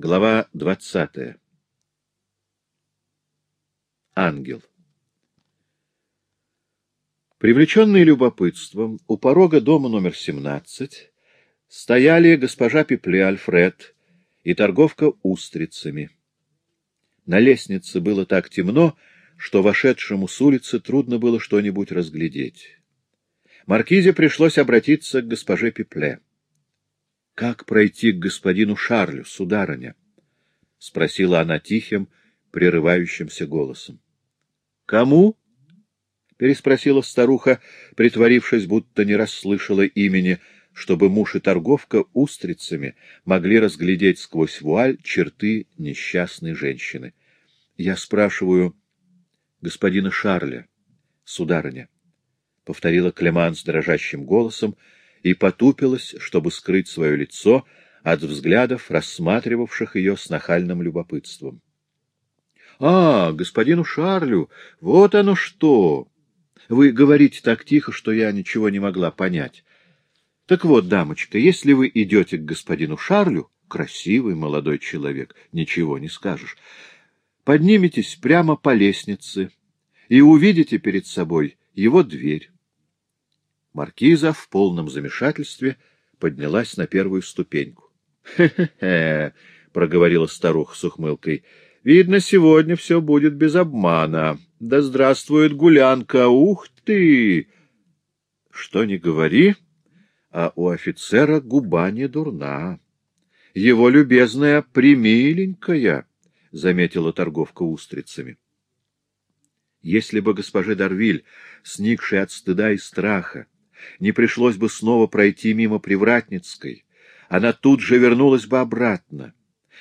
Глава двадцатая. Ангел. Привлеченные любопытством, у порога дома номер семнадцать стояли госпожа Пепле Альфред и торговка устрицами. На лестнице было так темно, что вошедшему с улицы трудно было что-нибудь разглядеть. Маркизе пришлось обратиться к госпоже Пепле. Как пройти к господину Шарлю, сударыня? — спросила она тихим, прерывающимся голосом. — Кому? — переспросила старуха, притворившись, будто не расслышала имени, чтобы муж и торговка устрицами могли разглядеть сквозь вуаль черты несчастной женщины. — Я спрашиваю господина Шарля, сударыня, — повторила Клеман с дрожащим голосом, — и потупилась, чтобы скрыть свое лицо от взглядов, рассматривавших ее с нахальным любопытством. — А, господину Шарлю, вот оно что! Вы говорите так тихо, что я ничего не могла понять. Так вот, дамочка, если вы идете к господину Шарлю, красивый молодой человек, ничего не скажешь, подниметесь прямо по лестнице и увидите перед собой его дверь. Маркиза в полном замешательстве поднялась на первую ступеньку. «Хе — проговорила старуха с ухмылкой. — Видно, сегодня все будет без обмана. Да здравствует гулянка! Ух ты! Что не говори, а у офицера губа не дурна. Его любезная примиленькая, — заметила торговка устрицами. Если бы госпоже Дарвиль, сникшей от стыда и страха, не пришлось бы снова пройти мимо Привратницкой. Она тут же вернулась бы обратно.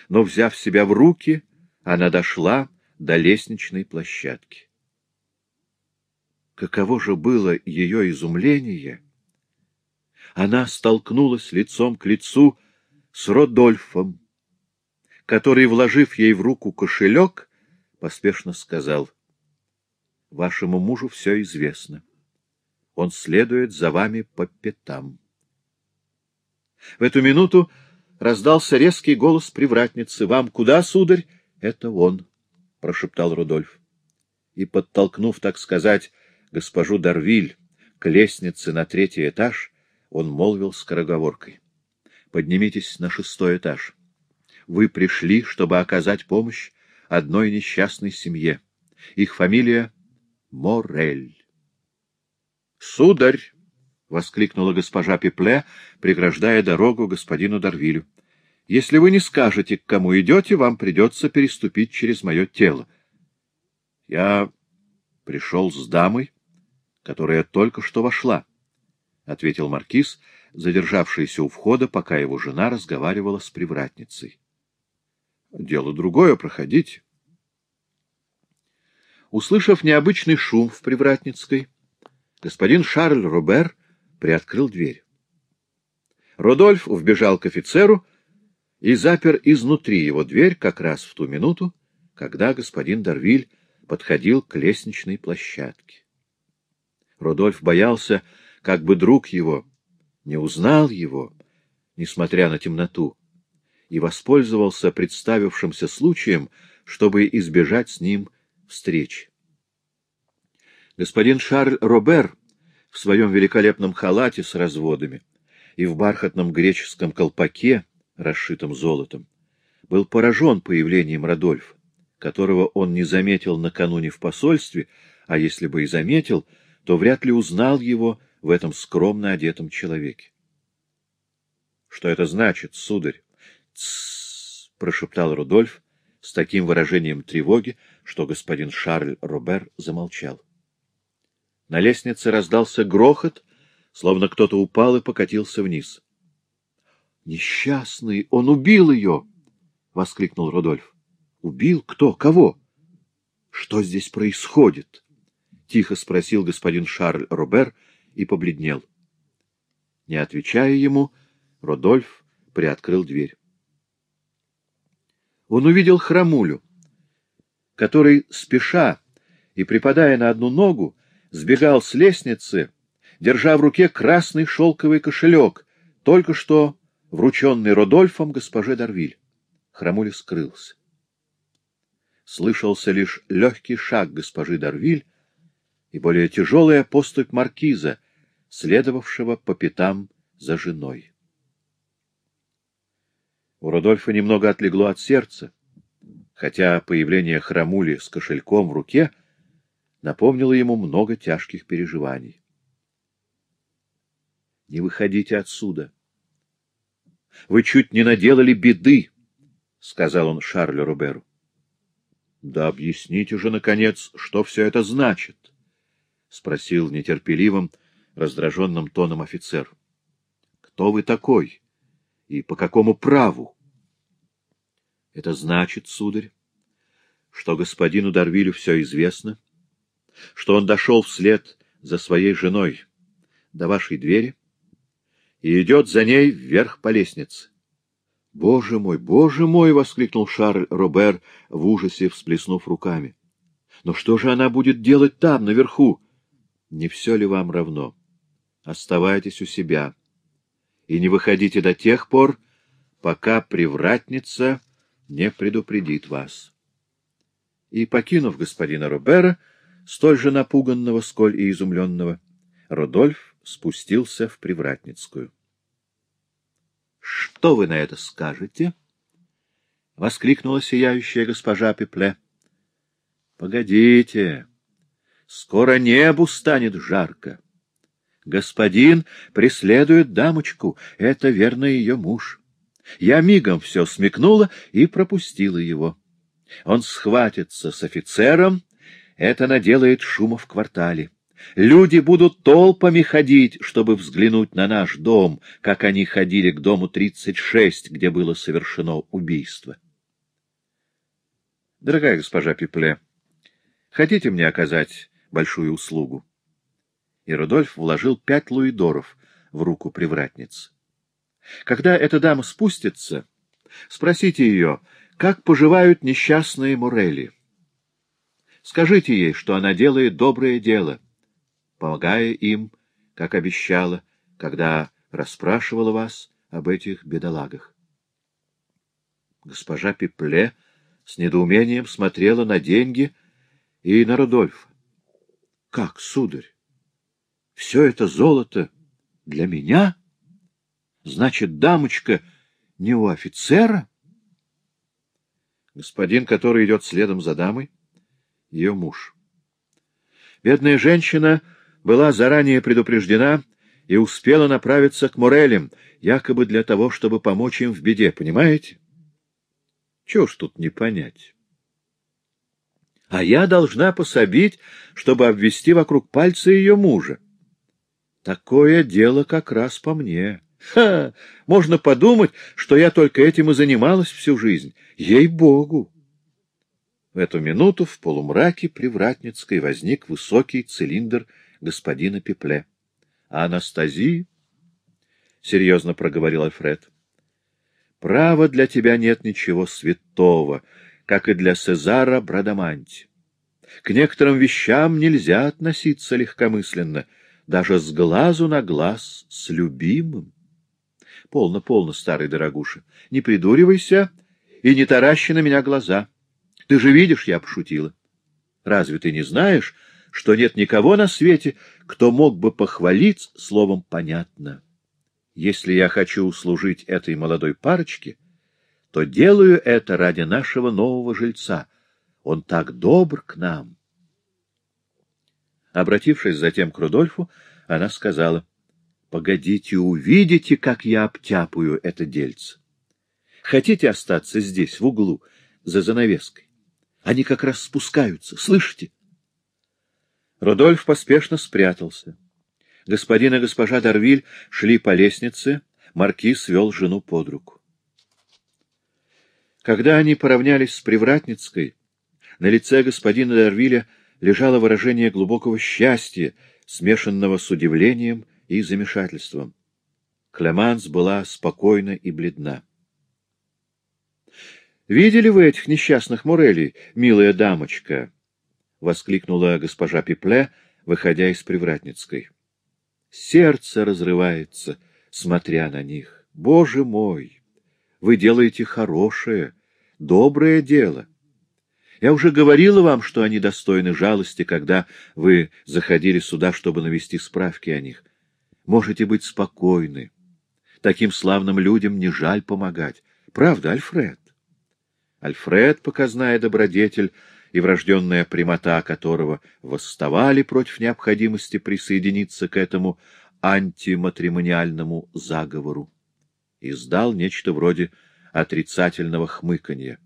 Но, взяв себя в руки, она дошла до лестничной площадки. Каково же было ее изумление! Она столкнулась лицом к лицу с Родольфом, который, вложив ей в руку кошелек, поспешно сказал, — Вашему мужу все известно. Он следует за вами по пятам. В эту минуту раздался резкий голос привратницы. — Вам куда, сударь? — Это он, — прошептал Рудольф. И, подтолкнув, так сказать, госпожу Дарвиль к лестнице на третий этаж, он молвил скороговоркой. — Поднимитесь на шестой этаж. Вы пришли, чтобы оказать помощь одной несчастной семье. Их фамилия — Морель. — Сударь! — воскликнула госпожа Пепле, преграждая дорогу господину Дарвилю. — Если вы не скажете, к кому идете, вам придется переступить через мое тело. — Я пришел с дамой, которая только что вошла, — ответил маркиз, задержавшийся у входа, пока его жена разговаривала с привратницей. — Дело другое, проходите. Услышав необычный шум в привратницкой, господин Шарль Робер приоткрыл дверь. Родольф вбежал к офицеру и запер изнутри его дверь как раз в ту минуту, когда господин Дарвиль подходил к лестничной площадке. Родольф боялся, как бы друг его не узнал его, несмотря на темноту, и воспользовался представившимся случаем, чтобы избежать с ним встречи. Господин Шарль Робер в своем великолепном халате с разводами и в бархатном греческом колпаке, расшитом золотом, был поражен появлением Радольфа, которого он не заметил накануне в посольстве, а если бы и заметил, то вряд ли узнал его в этом скромно одетом человеке. — Что это значит, сударь? — прошептал Рудольф с таким выражением тревоги, что господин Шарль Робер замолчал. На лестнице раздался грохот, словно кто-то упал и покатился вниз. — Несчастный! Он убил ее! — воскликнул Рудольф. — Убил? Кто? Кого? — Что здесь происходит? — тихо спросил господин Шарль Робер и побледнел. Не отвечая ему, Родольф приоткрыл дверь. Он увидел храмулю, который, спеша и припадая на одну ногу, сбегал с лестницы, держа в руке красный шелковый кошелек, только что врученный Родольфом госпоже Дарвиль. Храмули скрылся. Слышался лишь легкий шаг госпожи Дарвиль и более тяжелая поступь маркиза, следовавшего по пятам за женой. У Рудольфа немного отлегло от сердца, хотя появление храмули с кошельком в руке напомнило ему много тяжких переживаний. — Не выходите отсюда. — Вы чуть не наделали беды, — сказал он Шарлю Руберу. — Да объясните же, наконец, что все это значит, — спросил нетерпеливым, раздраженным тоном офицер. — Кто вы такой? И по какому праву? — Это значит, сударь, что господину Дарвилю все известно, что он дошел вслед за своей женой до вашей двери и идет за ней вверх по лестнице. — Боже мой, боже мой! — воскликнул Шарль Робер в ужасе, всплеснув руками. — Но что же она будет делать там, наверху? Не все ли вам равно? Оставайтесь у себя и не выходите до тех пор, пока привратница не предупредит вас. И, покинув господина Робера, столь же напуганного, сколь и изумленного, Родольф спустился в Привратницкую. — Что вы на это скажете? — воскликнула сияющая госпожа Пепле. — Погодите, скоро небу станет жарко. Господин преследует дамочку, это верно ее муж. Я мигом все смекнула и пропустила его. Он схватится с офицером, это наделает шума в квартале. Люди будут толпами ходить, чтобы взглянуть на наш дом, как они ходили к дому 36, где было совершено убийство. Дорогая госпожа Пипле, хотите мне оказать большую услугу? И Рудольф вложил пять луидоров в руку привратницы. Когда эта дама спустится, спросите ее, как поживают несчастные Мурели. Скажите ей, что она делает доброе дело — помогая им, как обещала, когда расспрашивала вас об этих бедолагах. Госпожа Пипле с недоумением смотрела на деньги и на Рудольфа. — Как, сударь? Все это золото для меня? Значит, дамочка не у офицера? Господин, который идет следом за дамой, ее муж. Бедная женщина была заранее предупреждена и успела направиться к Морелям, якобы для того, чтобы помочь им в беде, понимаете? Чего ж тут не понять? А я должна пособить, чтобы обвести вокруг пальца ее мужа. Такое дело как раз по мне. Ха! Можно подумать, что я только этим и занималась всю жизнь. Ей-богу! В эту минуту в полумраке Привратницкой возник высокий цилиндр господина Пепле. — Анастазия? — серьезно проговорил Альфред. — Право, для тебя нет ничего святого, как и для Сезара Брадаманти. К некоторым вещам нельзя относиться легкомысленно, даже с глазу на глаз с любимым. Полно, полно, старый дорогуша, не придуривайся и не таращи на меня глаза. Ты же видишь, я пошутила. Разве ты не знаешь, что нет никого на свете, кто мог бы похвалить словом «понятно». Если я хочу услужить этой молодой парочке, то делаю это ради нашего нового жильца. Он так добр к нам. Обратившись затем к Рудольфу, она сказала, — Погодите, увидите, как я обтяпаю это дельце. Хотите остаться здесь, в углу, за занавеской? Они как раз спускаются, слышите? Рудольф поспешно спрятался. Господин и госпожа Дарвиль шли по лестнице, маркиз вел жену под руку. Когда они поравнялись с Привратницкой, на лице господина Дарвиля лежало выражение глубокого счастья, смешанного с удивлением и замешательством. Клеманс была спокойна и бледна. — Видели вы этих несчастных Мурелей, милая дамочка? — воскликнула госпожа Пипле, выходя из Привратницкой. Сердце разрывается, смотря на них. Боже мой! Вы делаете хорошее, доброе дело. Я уже говорила вам, что они достойны жалости, когда вы заходили сюда, чтобы навести справки о них. Можете быть спокойны. Таким славным людям не жаль помогать. Правда, Альфред? Альфред, показная добродетель и врожденная прямота которого восставали против необходимости присоединиться к этому антиматримониальному заговору, издал нечто вроде отрицательного хмыканья.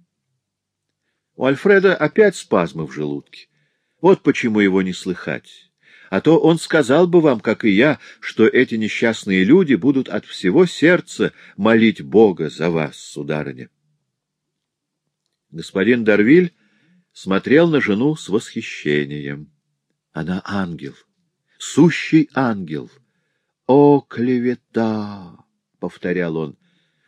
У Альфреда опять спазмы в желудке. Вот почему его не слыхать. А то он сказал бы вам, как и я, что эти несчастные люди будут от всего сердца молить Бога за вас, сударыня. Господин Дарвиль смотрел на жену с восхищением. Она ангел, сущий ангел. О, клевета! — повторял он.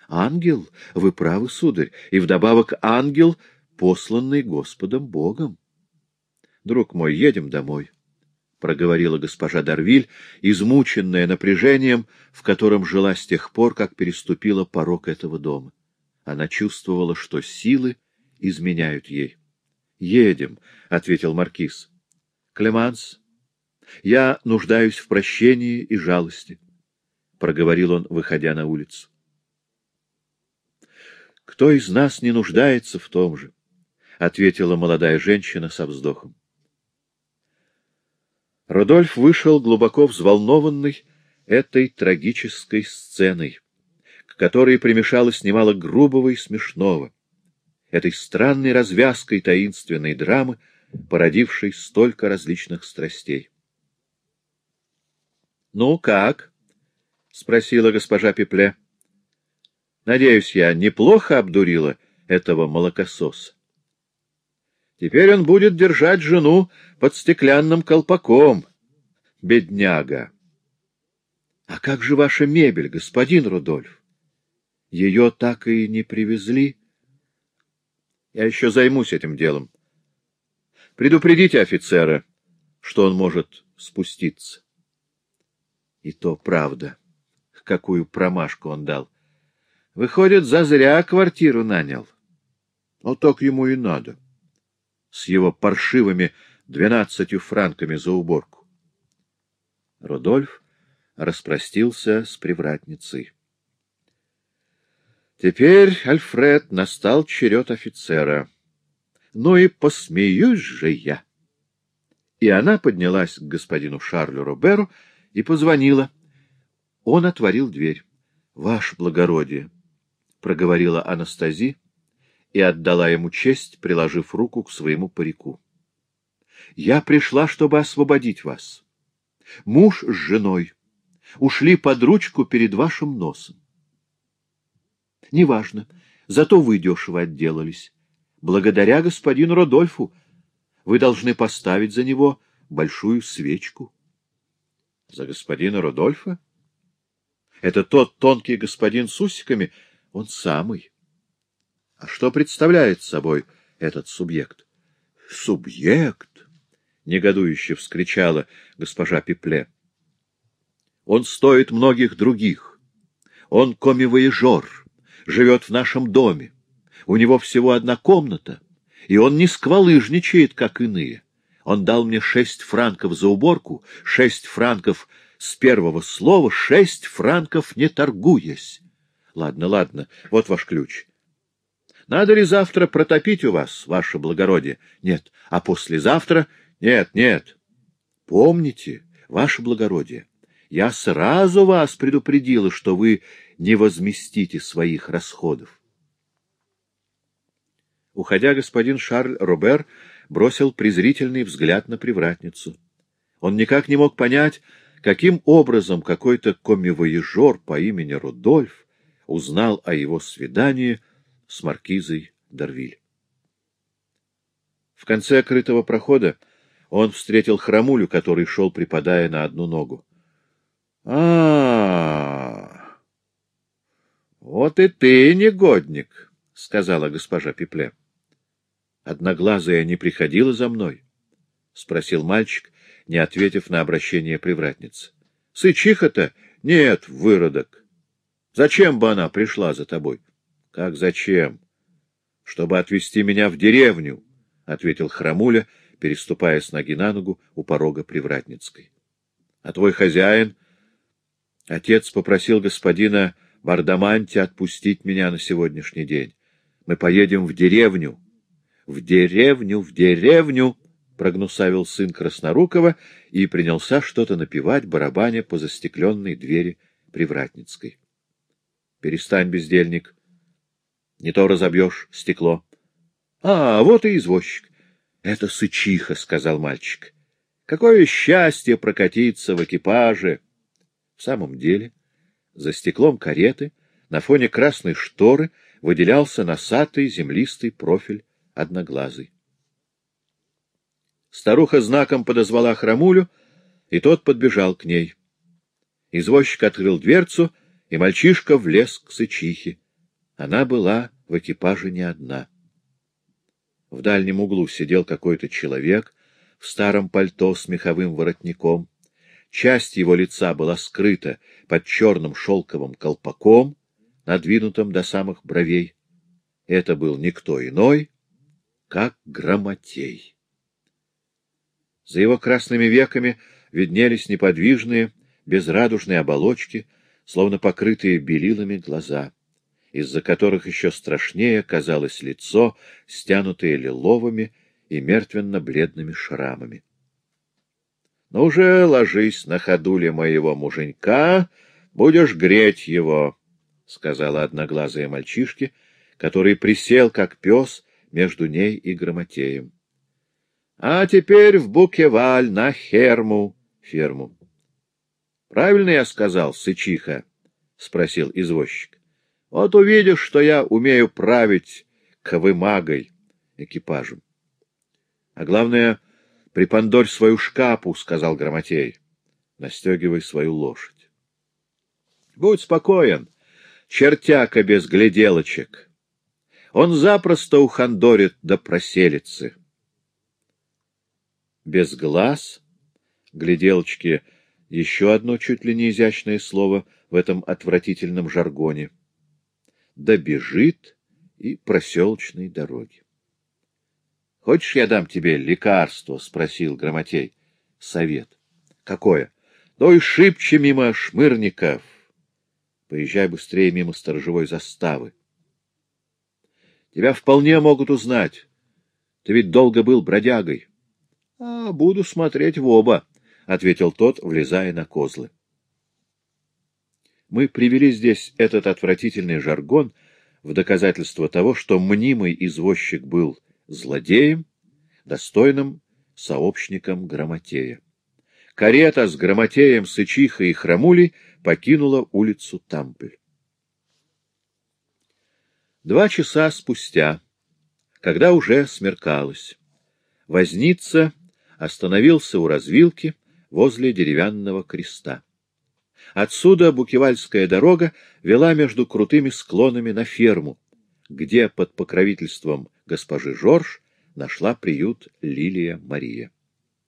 Ангел, вы правы, сударь, и вдобавок ангел, посланный Господом Богом. Друг мой, едем домой, — проговорила госпожа Дарвиль, измученная напряжением, в котором жила с тех пор, как переступила порог этого дома. Она чувствовала, что силы изменяют ей. — Едем, — ответил маркиз. — Клеманс, я нуждаюсь в прощении и жалости, — проговорил он, выходя на улицу. — Кто из нас не нуждается в том же? — ответила молодая женщина со вздохом. Рудольф вышел глубоко взволнованный этой трагической сценой, к которой примешалось немало грубого и смешного этой странной развязкой таинственной драмы, породившей столько различных страстей. — Ну, как? — спросила госпожа Пепле. — Надеюсь, я неплохо обдурила этого молокососа. Теперь он будет держать жену под стеклянным колпаком. Бедняга! — А как же ваша мебель, господин Рудольф? Ее так и не привезли? — я еще займусь этим делом. Предупредите офицера, что он может спуститься. И то правда. Какую промашку он дал. Выходит, зазря квартиру нанял. Ну, так ему и надо. С его паршивыми двенадцатью франками за уборку. Рудольф распростился с привратницей. Теперь, Альфред, настал черед офицера. Ну и посмеюсь же я. И она поднялась к господину Шарлю Роберу и позвонила. Он отворил дверь. — Ваше благородие, — проговорила Анастази и отдала ему честь, приложив руку к своему парику. — Я пришла, чтобы освободить вас. Муж с женой ушли под ручку перед вашим носом. Неважно. Зато вы дешево отделались. Благодаря господину Родольфу вы должны поставить за него большую свечку. За господина Родольфа? Это тот тонкий господин с усиками? Он самый. А что представляет собой этот субъект? Субъект! Негодующе вскричала госпожа Пепле. Он стоит многих других. Он комивоежор живет в нашем доме. У него всего одна комната, и он не сквалыжничает, как иные. Он дал мне шесть франков за уборку, шесть франков с первого слова, шесть франков не торгуясь. Ладно, ладно, вот ваш ключ. Надо ли завтра протопить у вас, ваше благородие? Нет. А послезавтра? Нет, нет. Помните, ваше благородие, я сразу вас предупредила, что вы не возместите своих расходов. Уходя, господин Шарль Робер бросил презрительный взгляд на привратницу. Он никак не мог понять, каким образом какой-то коммивоежор по имени Рудольф узнал о его свидании с маркизой Дарвиль. В конце крытого прохода он встретил храмулю, который шел, припадая на одну ногу. — А-а-а! Вот и ты, негодник, — сказала госпожа Пепле. — Одноглазая не приходила за мной? — спросил мальчик, не ответив на обращение привратницы. — Сычиха-то? Нет, выродок. Зачем бы она пришла за тобой? — Как зачем? — Чтобы отвезти меня в деревню, — ответил Храмуля, переступая с ноги на ногу у порога Привратницкой. — А твой хозяин? Отец попросил господина Бардаманти отпустить меня на сегодняшний день. Мы поедем в деревню. — В деревню, в деревню! — прогнусавил сын Краснорукова и принялся что-то напевать, барабаня по застекленной двери Привратницкой. — Перестань, бездельник. Не то разобьешь стекло. — А, вот и извозчик. — Это сычиха, — сказал мальчик. — Какое счастье прокатиться в экипаже! В самом деле, за стеклом кареты, на фоне красной шторы, выделялся носатый землистый профиль одноглазый. Старуха знаком подозвала храмулю, и тот подбежал к ней. Извозчик открыл дверцу, и мальчишка влез к сычихе. Она была в экипаже не одна. В дальнем углу сидел какой-то человек в старом пальто с меховым воротником. Часть его лица была скрыта под черным шелковым колпаком, надвинутым до самых бровей. Это был никто иной, как Грамотей. За его красными веками виднелись неподвижные, безрадужные оболочки, словно покрытые белилами глаза, из-за которых еще страшнее казалось лицо, стянутое лиловыми и мертвенно-бледными шрамами. — Ну же, ложись на ходуле моего муженька, будешь греть его, — сказала одноглазая мальчишке, который присел, как пес, между ней и Грамотеем. А теперь в Букеваль, на Херму, ферму. — Правильно я сказал, сычиха? — спросил извозчик. — Вот увидишь, что я умею править ковымагой экипажем. — А главное, припондорь свою шкапу, — сказал Грамотей, настегивай свою лошадь. — Будь спокоен, чертяка без гляделочек. Он запросто ухандорит до проселицы без глаз, гляделочки — еще одно чуть ли не изящное слово в этом отвратительном жаргоне, добежит и проселочной дороги. — Хочешь, я дам тебе лекарство? — спросил Грамотей. — Совет. — Какое? — Ну и шибче мимо шмырников. Поезжай быстрее мимо сторожевой заставы. Тебя вполне могут узнать. Ты ведь долго был бродягой. — А, буду смотреть в оба, — ответил тот, влезая на козлы. Мы привели здесь этот отвратительный жаргон в доказательство того, что мнимый извозчик был злодеем, достойным сообщником Грамотея. Карета с Грамотеем, Сычихой и Храмулей покинула улицу Тампель. Два часа спустя, когда уже смеркалось, возница остановился у развилки возле деревянного креста. Отсюда Букевальская дорога вела между крутыми склонами на ферму, где под покровительством госпожи Жорж нашла приют Лилия Мария.